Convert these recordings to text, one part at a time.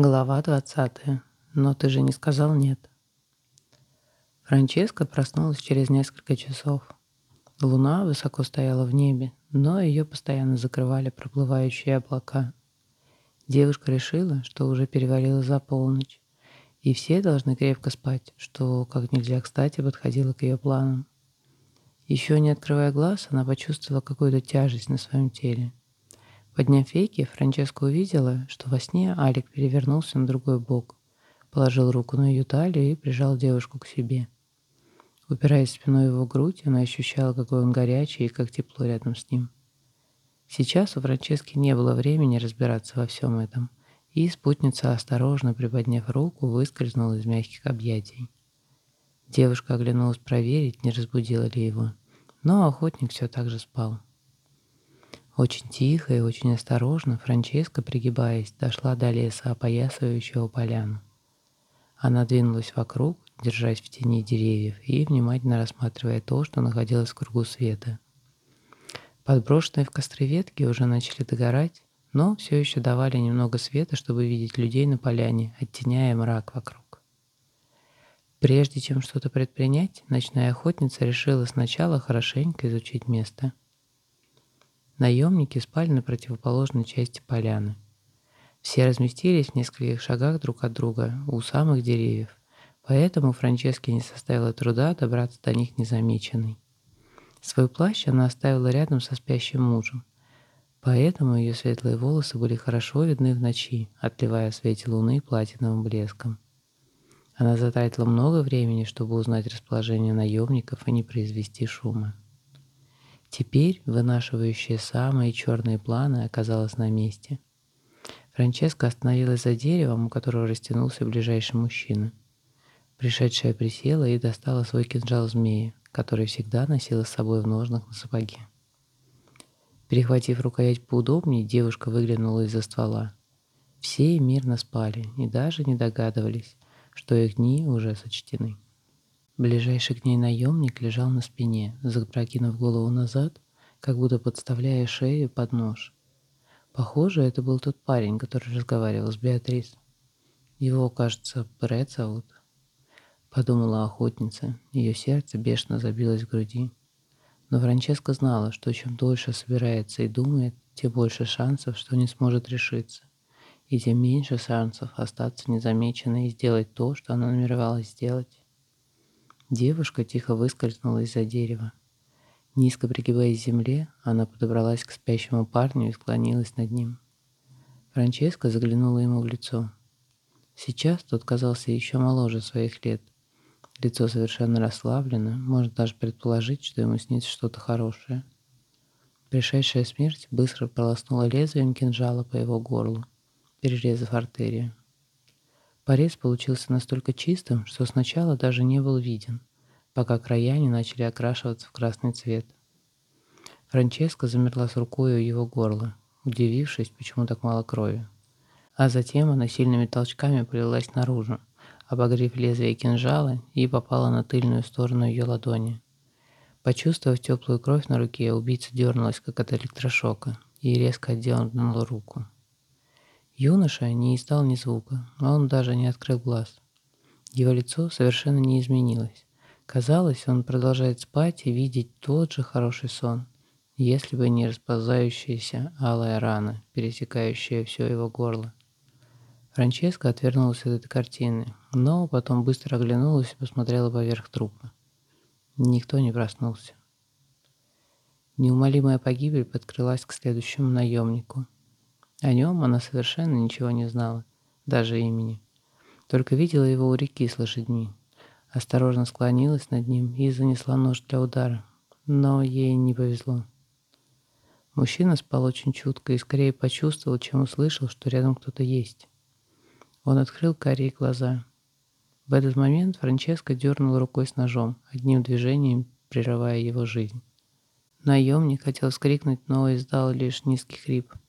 Глава двадцатая. Но ты же не сказал нет. Франческа проснулась через несколько часов. Луна высоко стояла в небе, но ее постоянно закрывали проплывающие облака. Девушка решила, что уже перевалила за полночь, и все должны крепко спать, что как нельзя кстати подходило к ее планам. Еще не открывая глаз, она почувствовала какую-то тяжесть на своем теле. Подняв веки, Франческа увидела, что во сне Алик перевернулся на другой бок, положил руку на ее талию и прижал девушку к себе. Упираясь спиной в его грудь, она ощущала, какой он горячий и как тепло рядом с ним. Сейчас у Франчески не было времени разбираться во всем этом, и спутница, осторожно приподняв руку, выскользнула из мягких объятий. Девушка оглянулась проверить, не разбудила ли его, но охотник все так же спал. Очень тихо и очень осторожно Франческа, пригибаясь, дошла до леса, опоясывающего поляну. Она двинулась вокруг, держась в тени деревьев и внимательно рассматривая то, что находилось в кругу света. Подброшенные в костры ветки уже начали догорать, но все еще давали немного света, чтобы видеть людей на поляне, оттеняя мрак вокруг. Прежде чем что-то предпринять, ночная охотница решила сначала хорошенько изучить место – Наемники спали на противоположной части поляны. Все разместились в нескольких шагах друг от друга, у самых деревьев, поэтому Франческе не составило труда добраться до них незамеченной. Свой плащ она оставила рядом со спящим мужем, поэтому ее светлые волосы были хорошо видны в ночи, отливая в свете луны платиновым блеском. Она затратила много времени, чтобы узнать расположение наемников и не произвести шума. Теперь вынашивающая самые черные планы оказалась на месте. Франческа остановилась за деревом, у которого растянулся ближайший мужчина. Пришедшая присела и достала свой кинжал змеи, который всегда носила с собой в ножнах на сапоге. Перехватив рукоять поудобнее, девушка выглянула из-за ствола. Все мирно спали и даже не догадывались, что их дни уже сочтены. Ближайший к ней наемник лежал на спине, запрокинув голову назад, как будто подставляя шею под нож. Похоже, это был тот парень, который разговаривал с Беатрис. Его, кажется, Брэд зовут. Подумала охотница, ее сердце бешено забилось в груди. Но Франческа знала, что чем дольше собирается и думает, тем больше шансов, что не сможет решиться. И тем меньше шансов остаться незамеченной и сделать то, что она намеревалась сделать. Девушка тихо выскользнула из-за дерева. Низко пригибаясь к земле, она подобралась к спящему парню и склонилась над ним. Франческа заглянула ему в лицо. Сейчас тот казался еще моложе своих лет. Лицо совершенно расслаблено, можно даже предположить, что ему снится что-то хорошее. Пришедшая смерть быстро полоснула лезвием кинжала по его горлу, перерезав артерию. Порез получился настолько чистым, что сначала даже не был виден, пока края не начали окрашиваться в красный цвет. Франческа замерла с рукой у его горла, удивившись, почему так мало крови. А затем она сильными толчками полилась наружу, обогрев лезвие кинжала и попала на тыльную сторону ее ладони. Почувствовав теплую кровь на руке, убийца дернулась, как от электрошока, и резко отдернула руку. Юноша не издал ни звука, а он даже не открыл глаз. Его лицо совершенно не изменилось. Казалось, он продолжает спать и видеть тот же хороший сон, если бы не расползающаяся алая рана, пересекающая все его горло. Франческа отвернулась от этой картины, но потом быстро оглянулась и посмотрела поверх трупа. Никто не проснулся. Неумолимая погибель подкрылась к следующему наемнику – о нем она совершенно ничего не знала, даже имени. Только видела его у реки с лошадьми. Осторожно склонилась над ним и занесла нож для удара. Но ей не повезло. Мужчина спал очень чутко и скорее почувствовал, чем услышал, что рядом кто-то есть. Он открыл карие глаза. В этот момент Франческа дернула рукой с ножом, одним движением прерывая его жизнь. Наемник хотел вскрикнуть, но издал лишь низкий хрип –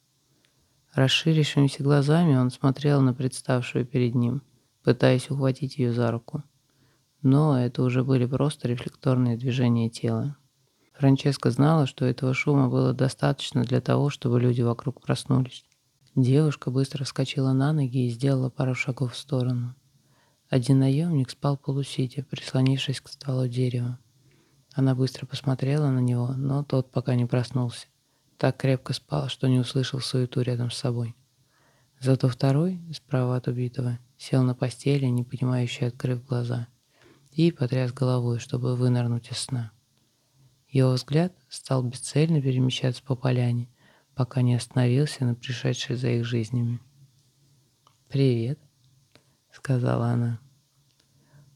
Расширившимися глазами он смотрел на представшую перед ним, пытаясь ухватить ее за руку. Но это уже были просто рефлекторные движения тела. Франческа знала, что этого шума было достаточно для того, чтобы люди вокруг проснулись. Девушка быстро вскочила на ноги и сделала пару шагов в сторону. Один наемник спал полусидя, прислонившись к стволу дерева. Она быстро посмотрела на него, но тот пока не проснулся. Так крепко спал, что не услышал суету рядом с собой. Зато второй, справа от убитого, сел на постели, не понимающий, открыв глаза, и потряс головой, чтобы вынырнуть из сна. Его взгляд стал бесцельно перемещаться по поляне, пока не остановился на пришедшей за их жизнями. «Привет», — сказала она.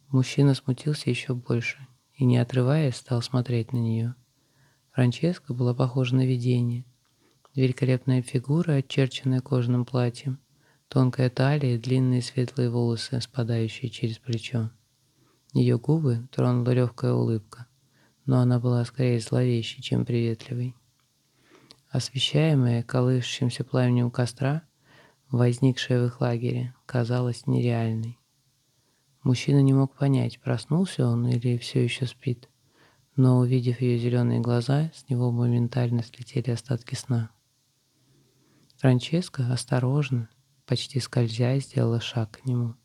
Мужчина смутился еще больше и, не отрываясь, стал смотреть на нее. Франческа была похожа на видение. Великолепная фигура, очерченная кожаным платьем, тонкая талия и длинные светлые волосы, спадающие через плечо. Ее губы тронула легкая улыбка, но она была скорее зловещей, чем приветливой. Освещаемая колышущимся пламенем костра, возникшая в их лагере, казалась нереальной. Мужчина не мог понять, проснулся он или все еще спит, но, увидев ее зеленые глаза, с него моментально слетели остатки сна. Франческа осторожно, почти скользя, сделала шаг к нему.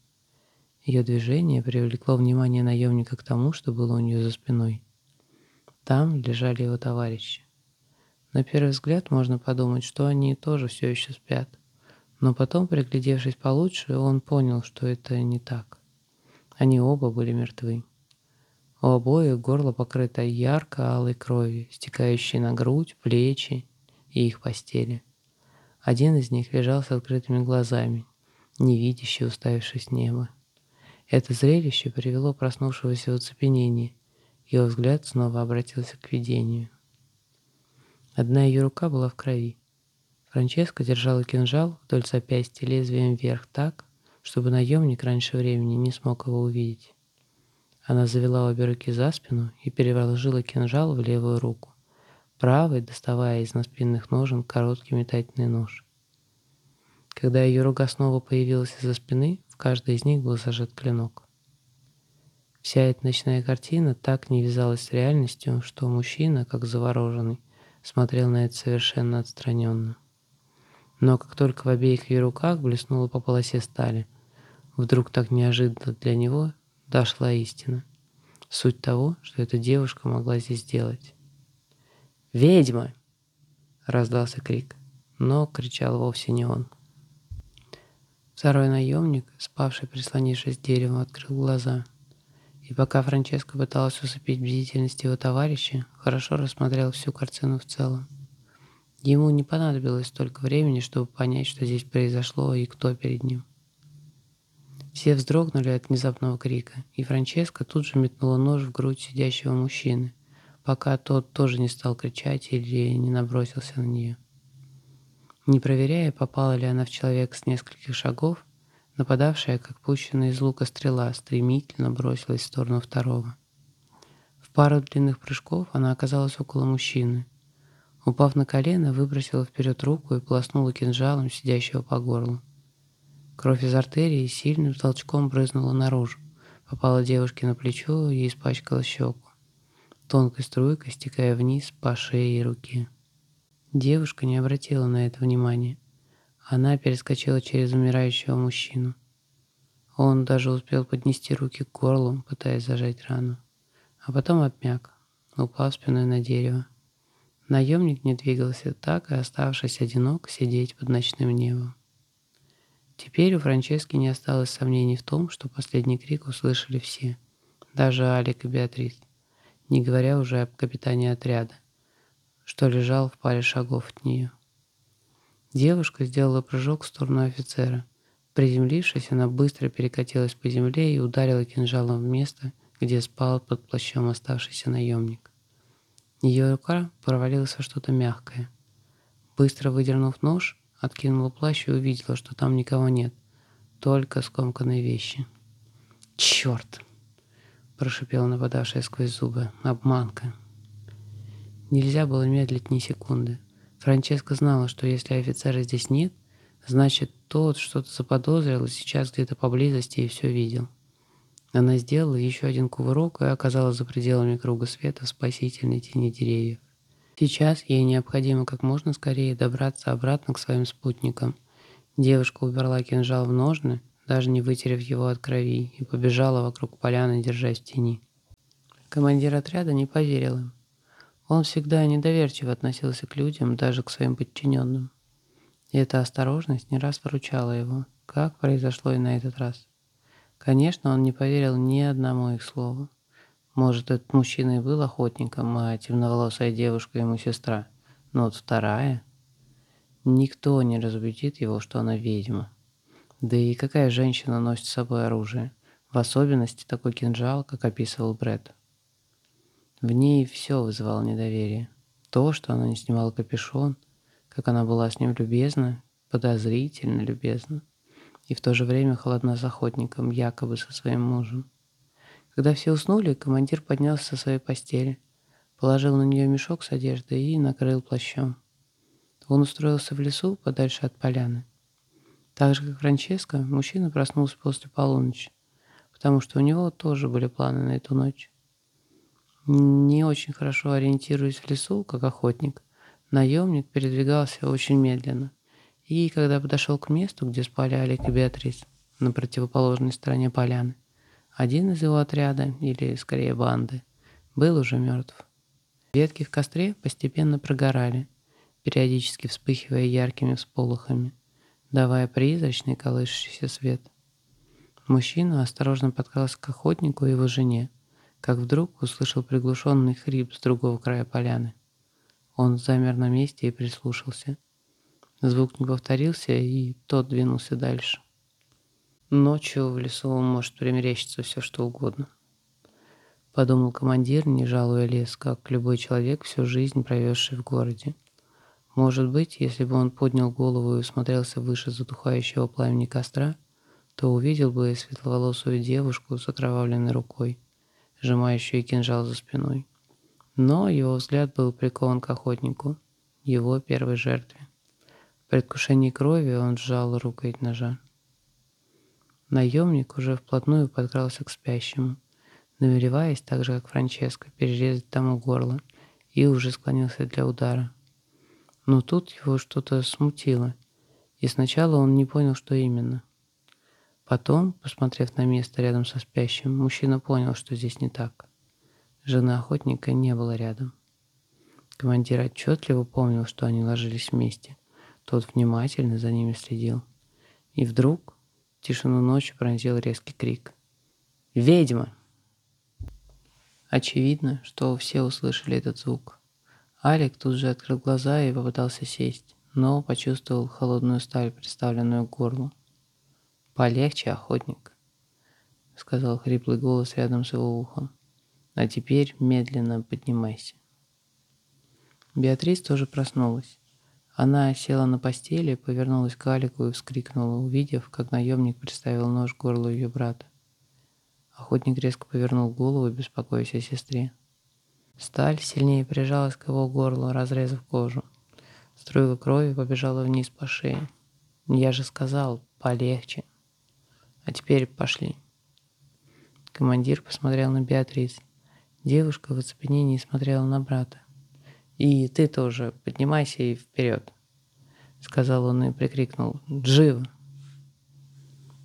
Ее движение привлекло внимание наемника к тому, что было у нее за спиной. Там лежали его товарищи. На первый взгляд можно подумать, что они тоже все еще спят. Но потом, приглядевшись получше, он понял, что это не так. Они оба были мертвы. У обоих горло покрыто ярко-алой кровью, стекающей на грудь, плечи и их постели. Один из них лежал с открытыми глазами, невидящий, уставившись в небо. Это зрелище привело проснувшегося в оцепенение. Его взгляд снова обратился к видению. Одна ее рука была в крови. Франческа держала кинжал вдоль запястья лезвием вверх так, чтобы наемник раньше времени не смог его увидеть. Она завела обе руки за спину и переложила кинжал в левую руку, правой доставая из наспинных ножен короткий метательный нож. Когда ее рука снова появилась из-за спины, в каждой из них был зажат клинок. Вся эта ночная картина так не вязалась с реальностью, что мужчина, как завороженный, смотрел на это совершенно отстраненно. Но как только в обеих ее руках блеснула по полосе стали, вдруг так неожиданно для него дошла истина. Суть того, что эта девушка могла здесь сделать. «Ведьма!» — раздался крик, но кричал вовсе не он. Второй наемник, спавший, прислонившись к дереву, открыл глаза — и пока Франческо пыталась усыпить бдительность его товарища, хорошо рассмотрел всю картину в целом. Ему не понадобилось столько времени, чтобы понять, что здесь произошло и кто перед ним. Все вздрогнули от внезапного крика, и Франческа тут же метнула нож в грудь сидящего мужчины, пока тот тоже не стал кричать или не набросился на нее. Не проверяя, попала ли она в человека с нескольких шагов, Нападавшая, как пущенная из лука стрела, стремительно бросилась в сторону второго. В пару длинных прыжков она оказалась около мужчины. Упав на колено, выбросила вперед руку и полоснула кинжалом сидящего по горлу. Кровь из артерии сильным толчком брызнула наружу, попала девушке на плечо и испачкала щеку, тонкой струйкой стекая вниз по шее и руке. Девушка не обратила на это внимания. Она перескочила через умирающего мужчину. Он даже успел поднести руки к горлу, пытаясь зажать рану. А потом обмяк, упав спиной на дерево. Наемник не двигался так, и оставшись одинок, сидеть под ночным небом. Теперь у Франчески не осталось сомнений в том, что последний крик услышали все, даже Алик и Беатрис, не говоря уже об капитане отряда, что лежал в паре шагов от нее. Девушка сделала прыжок в сторону офицера. Приземлившись, она быстро перекатилась по земле и ударила кинжалом в место, где спал под плащом оставшийся наемник. Ее рука провалилась во что-то мягкое. Быстро выдернув нож, откинула плащ и увидела, что там никого нет, только скомканные вещи. «Черт!» – прошипела нападавшая сквозь зубы. «Обманка!» Нельзя было медлить ни секунды. Франческа знала, что если офицера здесь нет, значит, тот что-то заподозрил и сейчас где-то поблизости и все видел. Она сделала еще один кувырок и оказалась за пределами круга света в спасительной тени деревьев. Сейчас ей необходимо как можно скорее добраться обратно к своим спутникам Девушка убрала кинжал в ножны, даже не вытерев его от крови, и побежала вокруг поляны, держась в тени. Командир отряда не поверил им. Он всегда недоверчиво относился к людям, даже к своим подчиненным. И эта осторожность не раз выручала его, как произошло и на этот раз. Конечно, он не поверил ни одному их слову. Может, этот мужчина и был охотником, а темноволосая девушка ему сестра. Но вот вторая... Никто не разубедит его, что она ведьма. Да и какая женщина носит с собой оружие? В особенности такой кинжал, как описывал Брэд. В ней все вызывало недоверие. То, что она не снимала капюшон, как она была с ним любезна, подозрительно любезна, и в то же время холодна с охотником, якобы со своим мужем. Когда все уснули, командир поднялся со своей постели, положил на нее мешок с одеждой и накрыл плащом. Он устроился в лесу, подальше от поляны. Так же, как Франческо, мужчина проснулся после полуночи, потому что у него тоже были планы на эту ночь. Не очень хорошо ориентируясь в лесу, как охотник, наемник передвигался очень медленно. И когда подошел к месту, где спали Алик и Беатрис, на противоположной стороне поляны, один из его отряда, или скорее банды, был уже мертв. Ветки в костре постепенно прогорали, периодически вспыхивая яркими всполохами, давая призрачный колышущийся свет. Мужчина осторожно подкрался к охотнику и его жене, как вдруг услышал приглушенный хрип с другого края поляны. Он замер на месте и прислушался. Звук не повторился, и тот двинулся дальше. Ночью в лесу может примерещиться все, что угодно. Подумал командир, не жалуя лес, как любой человек, всю жизнь провезший в городе. Может быть, если бы он поднял голову и смотрелся выше затухающего пламени костра, то увидел бы светловолосую девушку с окровавленной рукой, сжимающую кинжал за спиной. Но его взгляд был прикован к охотнику, его первой жертве. В предвкушении крови он сжал рукоять ножа. Наемник уже вплотную подкрался к спящему, намереваясь, так же как Франческо, перерезать тому горло, и уже склонился для удара. Но тут его что-то смутило, и сначала он не понял, что именно. Потом, посмотрев на место рядом со спящим, мужчина понял, что здесь не так. Жены охотника не было рядом. Командир отчетливо помнил, что они ложились вместе. Тот внимательно за ними следил. И вдруг тишину ночи пронзил резкий крик. «Ведьма!» Очевидно, что все услышали этот звук. Алик тут же открыл глаза и попытался сесть, но почувствовал холодную сталь, приставленную к горлу. «Полегче, охотник», — сказал хриплый голос рядом с его ухом. «А теперь медленно поднимайся». Беатрис тоже проснулась. Она села на постели, повернулась к Алику и вскрикнула, увидев, как наемник приставил нож к горлу ее брата. Охотник резко повернул голову, беспокоясь о сестре. Сталь сильнее прижалась к его горлу, разрезав кожу. Струйка крови побежала вниз по шее. «Я же сказал, полегче», а теперь пошли. Командир посмотрел на Беатрис. Девушка в оцепенении смотрела на брата. «И ты тоже поднимайся и вперед!» Сказал он и прикрикнул «Живо!»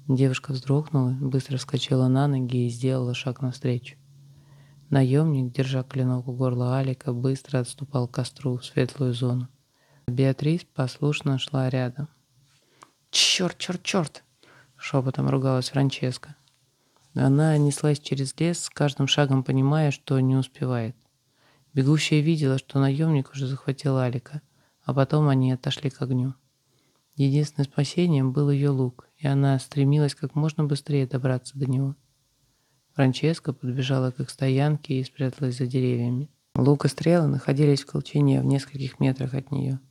Девушка вздрогнула, быстро вскочила на ноги и сделала шаг навстречу. Наемник, держа клинок у горла Алика, быстро отступал к костру в светлую зону. Беатрис послушно шла рядом. «Черт, черт, черт!» шепотом ругалась Франческа. Она неслась через лес, с каждым шагом понимая, что не успевает. Бегущая видела, что наемник уже захватил Алика, а потом они отошли к огню. Единственным спасением был ее лук, и она стремилась как можно быстрее добраться до него. Франческа подбежала к их стоянке и спряталась за деревьями. Лук и стрелы находились в колчине в нескольких метрах от нее –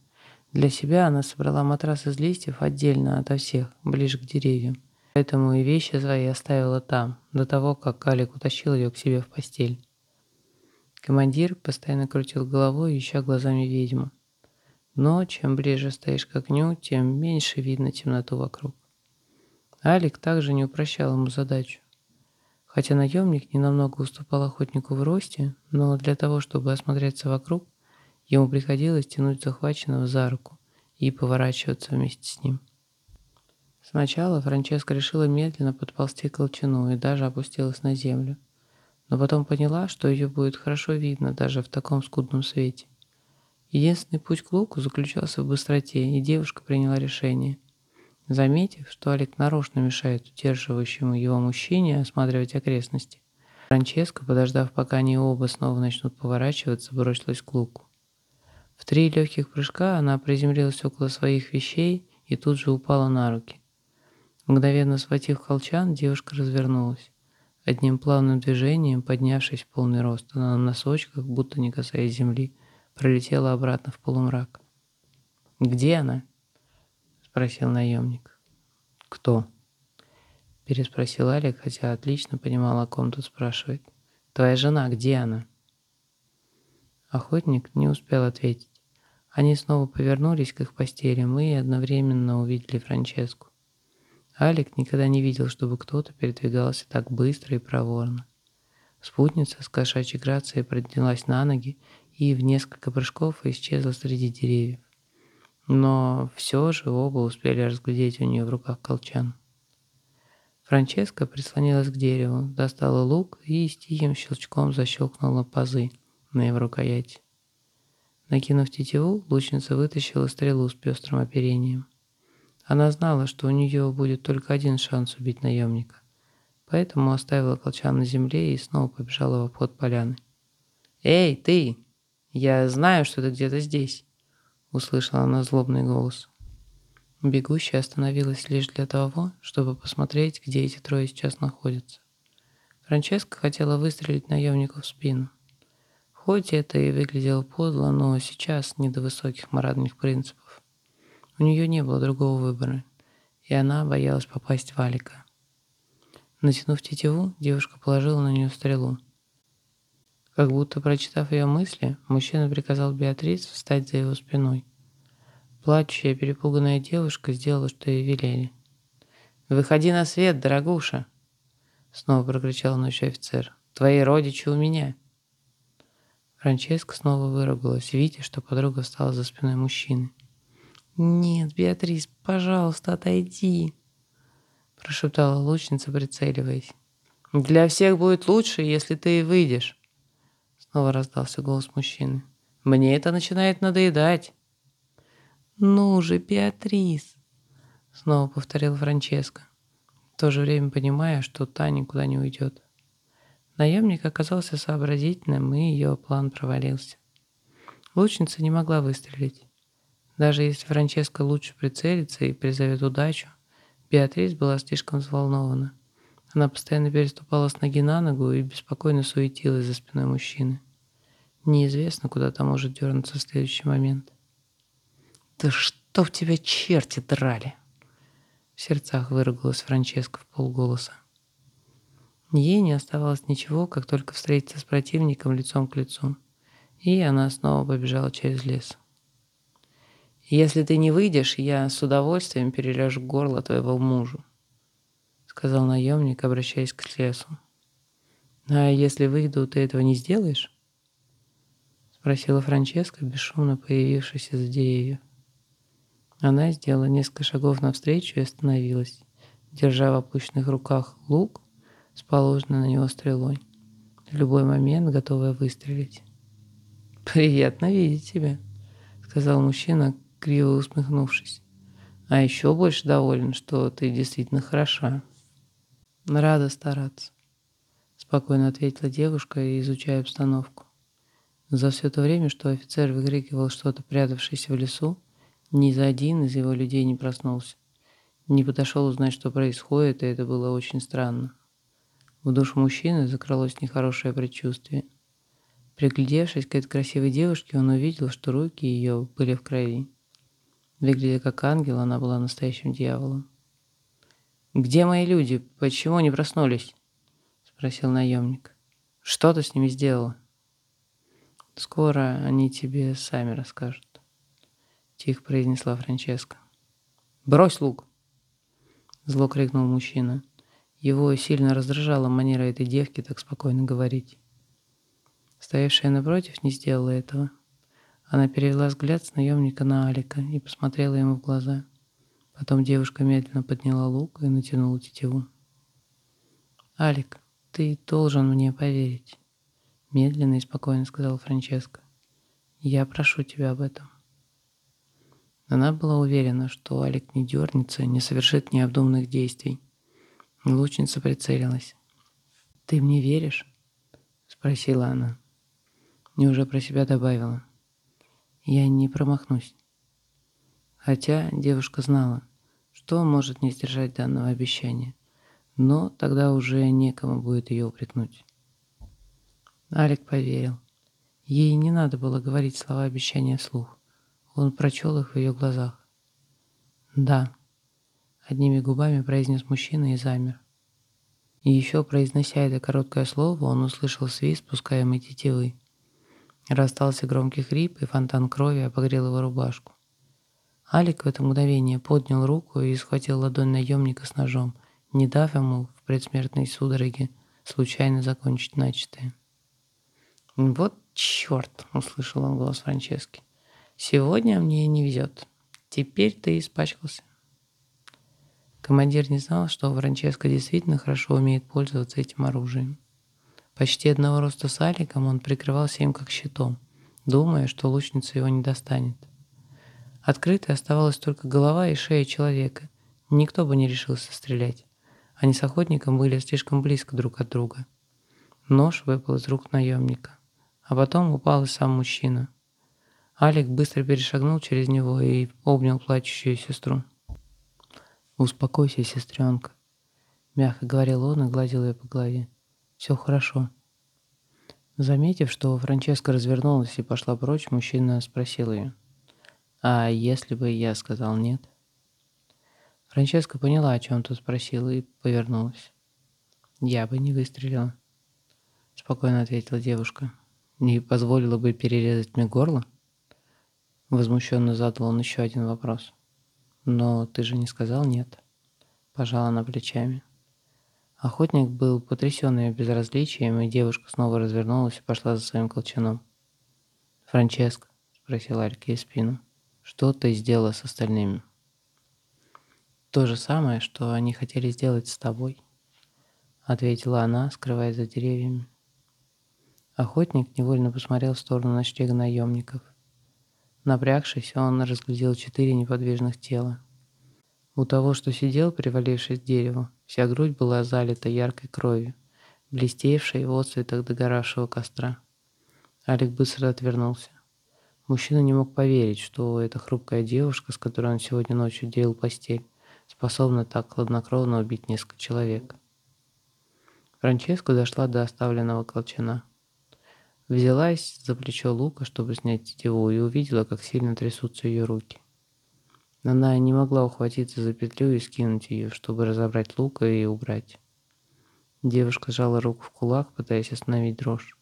для себя она собрала матрас из листьев отдельно ото всех, ближе к деревьям. Поэтому и вещи свои оставила там, до того, как Калик утащил ее к себе в постель. Командир постоянно крутил головой, ища глазами ведьму. Но чем ближе стоишь к огню, тем меньше видно темноту вокруг. Алик также не упрощал ему задачу. Хотя наемник ненамного уступал охотнику в росте, но для того, чтобы осмотреться вокруг, Ему приходилось тянуть захваченного за руку и поворачиваться вместе с ним. Сначала Франческа решила медленно подползти к колчану и даже опустилась на землю. Но потом поняла, что ее будет хорошо видно даже в таком скудном свете. Единственный путь к луку заключался в быстроте, и девушка приняла решение. Заметив, что Олег нарочно мешает удерживающему его мужчине осматривать окрестности, Франческа, подождав, пока они оба снова начнут поворачиваться, бросилась к луку. В три легких прыжка она приземлилась около своих вещей и тут же упала на руки. Мгновенно схватив колчан, девушка развернулась. Одним плавным движением, поднявшись в полный рост, она на носочках, будто не касаясь земли, пролетела обратно в полумрак. «Где она?» — спросил наемник. «Кто?» — переспросил Алик, хотя отлично понимал, о ком тут спрашивает. «Твоя жена, где она?» Охотник не успел ответить. Они снова повернулись к их постелям и одновременно увидели Франческу. Алик никогда не видел, чтобы кто-то передвигался так быстро и проворно. Спутница с кошачьей грацией поднялась на ноги и в несколько прыжков исчезла среди деревьев. Но все же оба успели разглядеть у нее в руках колчан. Франческа прислонилась к дереву, достала лук и с тихим щелчком защелкнула пазы на его рукояти. Накинув тетиву, лучница вытащила стрелу с пестрым оперением. Она знала, что у нее будет только один шанс убить наемника, поэтому оставила колчан на земле и снова побежала в обход поляны. «Эй, ты! Я знаю, что ты где-то здесь!» — услышала она злобный голос. Бегущая остановилась лишь для того, чтобы посмотреть, где эти трое сейчас находятся. Франческа хотела выстрелить наемнику в спину. Хоть это и выглядело подло, но сейчас не до высоких моральных принципов. У нее не было другого выбора, и она боялась попасть в Алика. Натянув тетиву, девушка положила на нее стрелу. Как будто прочитав ее мысли, мужчина приказал Беатрис встать за его спиной. Плачущая, перепуганная девушка сделала, что ей велели. «Выходи на свет, дорогуша!» Снова прокричал ночной офицер. «Твои родичи у меня!» Франческа снова выругалась, видя, что подруга встала за спиной мужчины. «Нет, Беатрис, пожалуйста, отойди», — прошептала лучница, прицеливаясь. «Для всех будет лучше, если ты выйдешь», — снова раздался голос мужчины. «Мне это начинает надоедать». «Ну же, Беатрис», — снова повторил Франческо, в то же время понимая, что та никуда не уйдет. Наемник оказался сообразительным, и ее план провалился. Лучница не могла выстрелить. Даже если Франческа лучше прицелится и призовет удачу, Беатрис была слишком взволнована. Она постоянно переступала с ноги на ногу и беспокойно суетилась за спиной мужчины. Неизвестно, куда там может дернуться в следующий момент. «Да что в тебя черти драли!» В сердцах выругалась Франческа в полголоса. Ей не оставалось ничего, как только встретиться с противником лицом к лицу. И она снова побежала через лес. «Если ты не выйдешь, я с удовольствием перережу горло твоего мужу», — сказал наемник, обращаясь к лесу. «А если выйду, ты этого не сделаешь?» — спросила Франческа, бесшумно появившись из деревьев. Она сделала несколько шагов навстречу и остановилась, держа в опущенных руках лук с положенной на него стрелой, в любой момент готовая выстрелить. «Приятно видеть тебя», — сказал мужчина, криво усмехнувшись. А еще больше доволен, что ты действительно хороша. Рада стараться, спокойно ответила девушка, изучая обстановку. За все то время, что офицер выкрикивал что-то, прятавшееся в лесу, ни за один из его людей не проснулся. Не подошел узнать, что происходит, и это было очень странно. В душу мужчины закралось нехорошее предчувствие. Приглядевшись к этой красивой девушке, он увидел, что руки ее были в крови. Выглядя как ангел, она была настоящим дьяволом. «Где мои люди? Почему не проснулись?» — спросил наемник. «Что ты с ними сделала?» «Скоро они тебе сами расскажут», — тихо произнесла Франческа. «Брось лук!» — зло крикнул мужчина. Его сильно раздражала манера этой девки так спокойно говорить. Стоявшая напротив не сделала этого. Она перевела взгляд с наемника на Алика и посмотрела ему в глаза. Потом девушка медленно подняла лук и натянула тетиву. «Алик, ты должен мне поверить», — медленно и спокойно сказал Франческо. «Я прошу тебя об этом». Она была уверена, что Алик не дернется, не совершит необдуманных действий. Лучница прицелилась. «Ты мне веришь?» — спросила она. И уже про себя добавила. «Я не промахнусь». Хотя девушка знала, что может не сдержать данного обещания, но тогда уже некому будет ее упрекнуть. Алик поверил. Ей не надо было говорить слова обещания вслух. Он прочел их в ее глазах. «Да», — одними губами произнес мужчина и замер. И еще, произнося это короткое слово, он услышал свист спускаемой тетивы. Расстался громкий хрип, и фонтан крови обогрел его рубашку. Алик в это мгновение поднял руку и схватил ладонь наемника с ножом, не дав ему в предсмертной судороге случайно закончить начатое. «Вот черт!» — услышал он голос Франчески. Сегодня мне не везет. Теперь ты испачкался. Командир не знал, что Франческо действительно хорошо умеет пользоваться этим оружием. Почти одного роста с Аликом он прикрывался им как щитом, думая, что лучница его не достанет. Открытой оставалась только голова и шея человека. Никто бы не решился стрелять. Они с охотником были слишком близко друг от друга. Нож выпал из рук наемника. А потом упал и сам мужчина – Алик быстро перешагнул через него и обнял плачущую сестру. «Успокойся, сестренка», — мягко говорил он и гладил ее по голове. «Все хорошо». Заметив, что Франческа развернулась и пошла прочь, мужчина спросил ее. «А если бы я сказал нет?» Франческа поняла, о чем тот спросил, и повернулась. «Я бы не выстрелила», — спокойно ответила девушка. «Не позволила бы перерезать мне горло?» Возмущенно задал он еще один вопрос. «Но ты же не сказал нет?» Пожала она плечами. Охотник был потрясен ее безразличием, и девушка снова развернулась и пошла за своим колчаном. «Франческо», — спросил Альк ей спину, — «что ты сделала с остальными?» «То же самое, что они хотели сделать с тобой», — ответила она, скрываясь за деревьями. Охотник невольно посмотрел в сторону ночлега наемников. Напрягшись, он разглядел четыре неподвижных тела. У того, что сидел, привалившись к дереву, вся грудь была залита яркой кровью, блестевшей в отцветах догоравшего костра. Алик быстро отвернулся. Мужчина не мог поверить, что эта хрупкая девушка, с которой он сегодня ночью делил постель, способна так хладнокровно убить несколько человек. Франческа дошла до оставленного колчана. Взялась за плечо Лука, чтобы снять тетиву, и увидела, как сильно трясутся ее руки. Она не могла ухватиться за петлю и скинуть ее, чтобы разобрать лука и убрать. Девушка сжала руку в кулак, пытаясь остановить дрожь.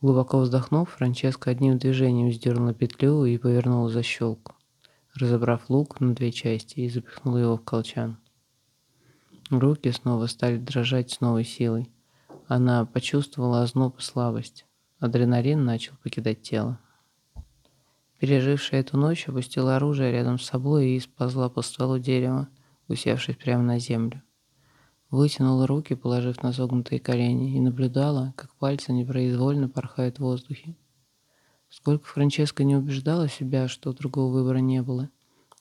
Глубоко вздохнув, Франческа одним движением сдернула петлю и повернула защелку, разобрав лук на две части и запихнула его в колчан. Руки снова стали дрожать с новой силой. Она почувствовала озноб и слабость. Адреналин начал покидать тело. Пережившая эту ночь опустила оружие рядом с собой и сползла по стволу дерева, усевшись прямо на землю. Вытянула руки, положив на согнутые колени, и наблюдала, как пальцы непроизвольно порхают в воздухе. Сколько Франческа не убеждала себя, что другого выбора не было,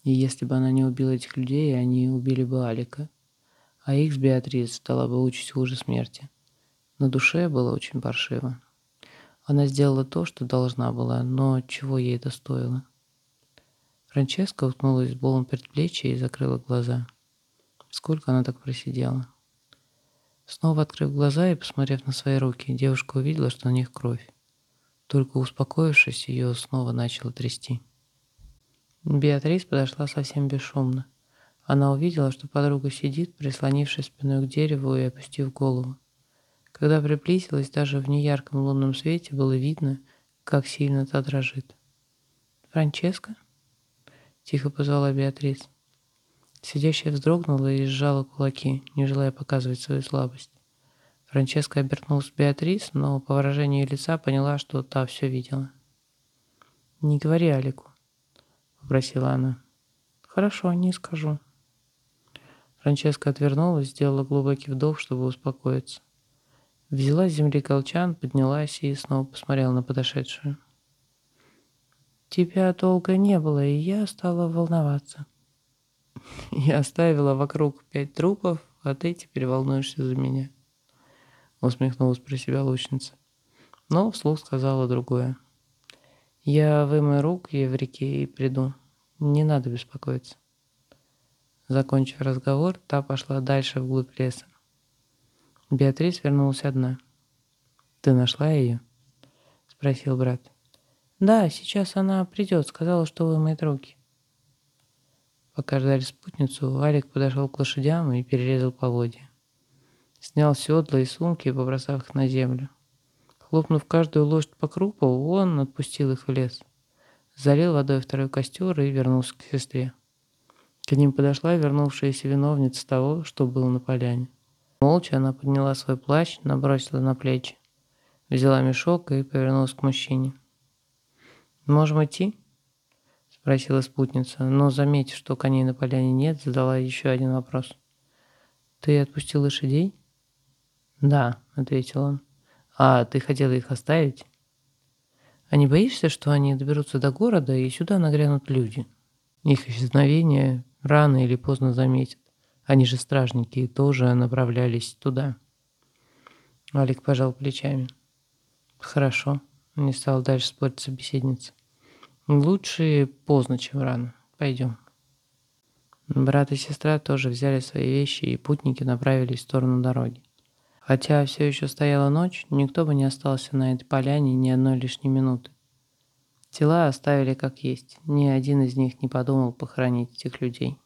и если бы она не убила этих людей, они убили бы Алика, а их с Беатрис стала бы участь хуже смерти. На душе было очень паршиво. Она сделала то, что должна была, но чего ей это стоило? Франческа уткнулась болом предплечье и закрыла глаза. Сколько она так просидела? Снова открыв глаза и посмотрев на свои руки, девушка увидела, что на них кровь. Только успокоившись, ее снова начало трясти. Беатрис подошла совсем бесшумно. Она увидела, что подруга сидит, прислонившись спиной к дереву и опустив голову. Когда приблизилась, даже в неярком лунном свете было видно, как сильно та дрожит. «Франческа?» — тихо позвала Беатрис. Сидящая вздрогнула и сжала кулаки, не желая показывать свою слабость. Франческа обернулась к Беатрис, но по выражению лица поняла, что та все видела. «Не говори Алику», — попросила она. Хорошо, не скажу. Франческа отвернулась, сделала глубокий вдох, чтобы успокоиться. Взяла с земли колчан, поднялась и снова посмотрела на подошедшую. Тебя долго не было, и я стала волноваться. Я оставила вокруг пять трупов, а ты теперь волнуешься за меня. Усмехнулась про себя лучница. Но вслух сказала другое. Я вымою руки в реке и приду. Не надо беспокоиться. Закончив разговор, та пошла дальше вглубь леса. Беатрис вернулась одна. «Ты нашла ее?» — спросил брат. «Да, сейчас она придет. Сказала, что вымоет руки». Пока ждали спутницу, Алик подошел к лошадям и перерезал поводья. Снял седла и сумки, побросав их на землю. Хлопнув каждую лошадь по крупу, он отпустил их в лес. Залил водой второй костер и вернулся к сестре. К ним подошла вернувшаяся виновница того, что было на поляне. Молча она подняла свой плащ, набросила на плечи, взяла мешок и повернулась к мужчине. «Можем идти?» — спросила спутница, но, заметив, что коней на поляне нет, задала еще один вопрос. «Ты отпустил лошадей?» «Да», — ответил он. «А ты хотела их оставить?» «А не боишься, что они доберутся до города и сюда нагрянут люди?» Их исчезновение рано или поздно заметят. Они же стражники и тоже направлялись туда. Алик пожал плечами. Хорошо, не стал дальше спорить собеседница. Лучше поздно, чем рано. Пойдем. Брат и сестра тоже взяли свои вещи, и путники направились в сторону дороги. Хотя все еще стояла ночь, никто бы не остался на этой поляне ни одной лишней минуты. Тела оставили как есть, ни один из них не подумал похоронить этих людей.